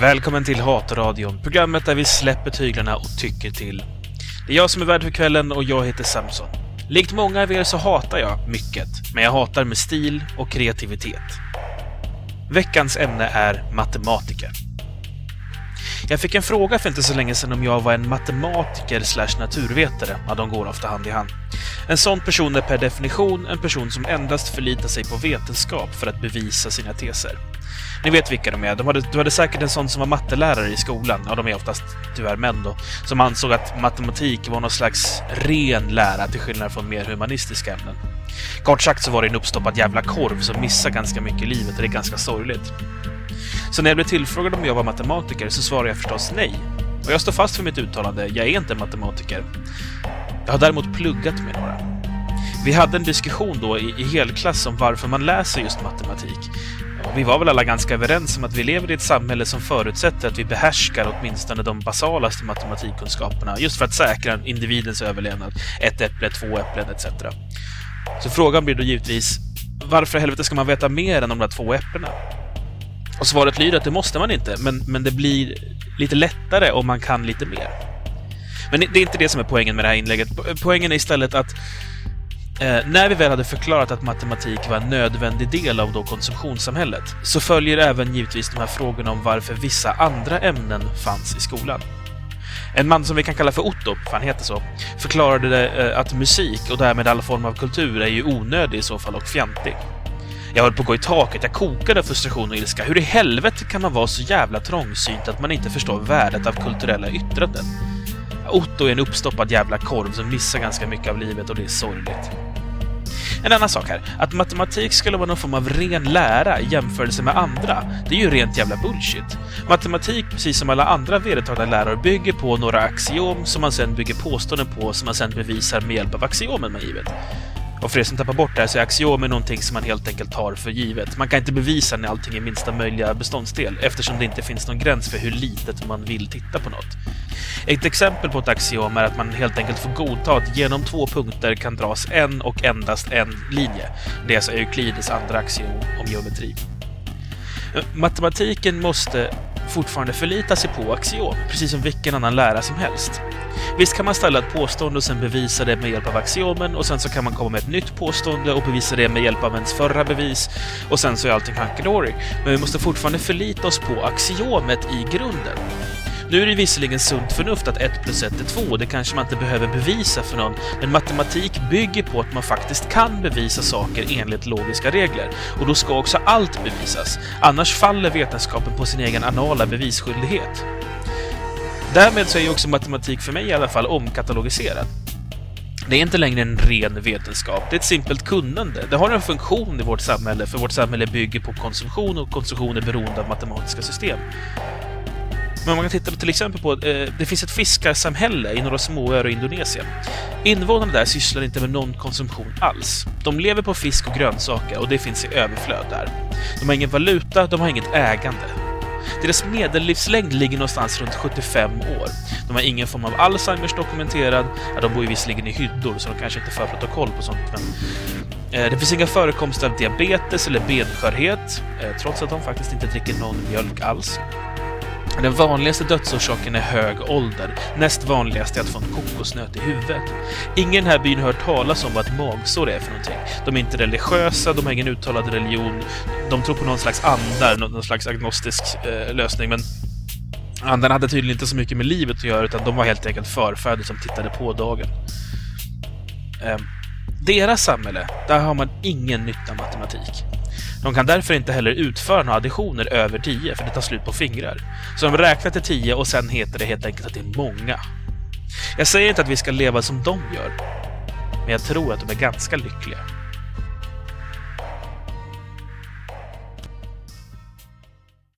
Välkommen till Hatradion, programmet där vi släpper tyglarna och tycker till. Det är jag som är värd för kvällen och jag heter Samson. Likt många av er så hatar jag mycket, men jag hatar med stil och kreativitet. Veckans ämne är matematiker. Jag fick en fråga för inte så länge sedan om jag var en matematiker slash naturvetare. Ja, de går ofta hand i hand. En sån person är per definition en person som endast förlitar sig på vetenskap för att bevisa sina teser. Ni vet vilka de är. De hade, du hade säkert en sån som var mattelärare i skolan. Ja, de är oftast tyvärr män då. Som ansåg att matematik var någon slags ren lära till skillnad från mer humanistiska ämnen. Kort sagt så var det en uppstoppad jävla korv som missar ganska mycket i livet och det är ganska sorgligt. Så när jag blev tillfrågad om jag var matematiker så svarade jag förstås nej. Och jag står fast för mitt uttalande, jag är inte matematiker. Jag har däremot pluggat med några. Vi hade en diskussion då i, i helklass om varför man läser just matematik. Och vi var väl alla ganska överens om att vi lever i ett samhälle som förutsätter att vi behärskar åtminstone de basalaste matematikkunskaperna just för att säkra individens överlevnad. Ett äpple, två äpplen etc. Så frågan blir då givetvis varför i helvete ska man veta mer än de där två äpplena? Och svaret lyder att det måste man inte, men, men det blir lite lättare om man kan lite mer. Men det är inte det som är poängen med det här inlägget. Poängen är istället att eh, när vi väl hade förklarat att matematik var en nödvändig del av då konsumtionssamhället så följer även givetvis de här frågorna om varför vissa andra ämnen fanns i skolan. En man som vi kan kalla för Otto, för han heter så, förklarade det, eh, att musik och därmed all form av kultur är ju onödig i så fall och fjantig. Jag höll på att gå i taket, jag kokade av frustration och ilska. Hur i helvete kan man vara så jävla trångsynt att man inte förstår värdet av kulturella yttranden? Otto är en uppstoppad jävla korv som missar ganska mycket av livet och det är sorgligt. En annan sak här, att matematik skulle vara någon form av ren lära i jämförelse med andra, det är ju rent jävla bullshit. Matematik, precis som alla andra vedertagna läror, bygger på några axiom som man sedan bygger påståenden på som man sedan bevisar med hjälp av axiomen man givet. Och för er som tappar bort det här så är axiomer någonting som man helt enkelt tar för givet. Man kan inte bevisa när allting är minsta möjliga beståndsdel eftersom det inte finns någon gräns för hur litet man vill titta på något. Ett exempel på ett axiom är att man helt enkelt får godta att genom två punkter kan dras en och endast en linje. Det är alltså Euklides andra axiom om geometri. Matematiken måste fortfarande förlita sig på axiom, precis som vilken annan lära som helst. Visst kan man ställa ett påstående och sen bevisa det med hjälp av axiomen och sen så kan man komma med ett nytt påstående och bevisa det med hjälp av ens förra bevis och sen så är allting hunky Men vi måste fortfarande förlita oss på axiomet i grunden. Nu är det visserligen sunt förnuft att 1 plus 1 är 2, det kanske man inte behöver bevisa för någon, men matematik bygger på att man faktiskt kan bevisa saker enligt logiska regler. Och då ska också allt bevisas, annars faller vetenskapen på sin egen anala bevisskyldighet. Därmed så är ju också matematik för mig i alla fall omkatalogiserad. Det är inte längre en ren vetenskap, det är ett simpelt kunnande. Det har en funktion i vårt samhälle, för vårt samhälle bygger på konsumtion och konsumtion är beroende av matematiska system. Men man kan titta till exempel på, eh, det finns ett fiskarsamhälle i några småöar i Indonesien. Invånarna där sysslar inte med någon konsumtion alls. De lever på fisk och grönsaker och det finns i överflöd där. De har ingen valuta, de har inget ägande. Deras medellivslängd ligger någonstans runt 75 år. De har ingen form av Alzheimers dokumenterad. Ja, de bor ju visserligen i hyddor, så de kanske inte för protokoll på sånt, men... Eh, det finns inga förekomster av diabetes eller benskörhet, eh, trots att de faktiskt inte dricker någon mjölk alls. Den vanligaste dödsorsaken är hög ålder. Näst vanligast är att få en kokosnöt i huvudet. Ingen i den här byn har hört talas om vad ett magsår är för någonting. De är inte religiösa, de har ingen uttalad religion. De tror på någon slags andar, någon slags agnostisk eh, lösning, men andarna hade tydligen inte så mycket med livet att göra, utan de var helt enkelt förfäder som tittade på dagen. Eh, deras samhälle, där har man ingen nytta av matematik. De kan därför inte heller utföra några additioner över 10, för det tar slut på fingrar. Så de räknar till 10 och sen heter det helt enkelt att det är många. Jag säger inte att vi ska leva som de gör, men jag tror att de är ganska lyckliga.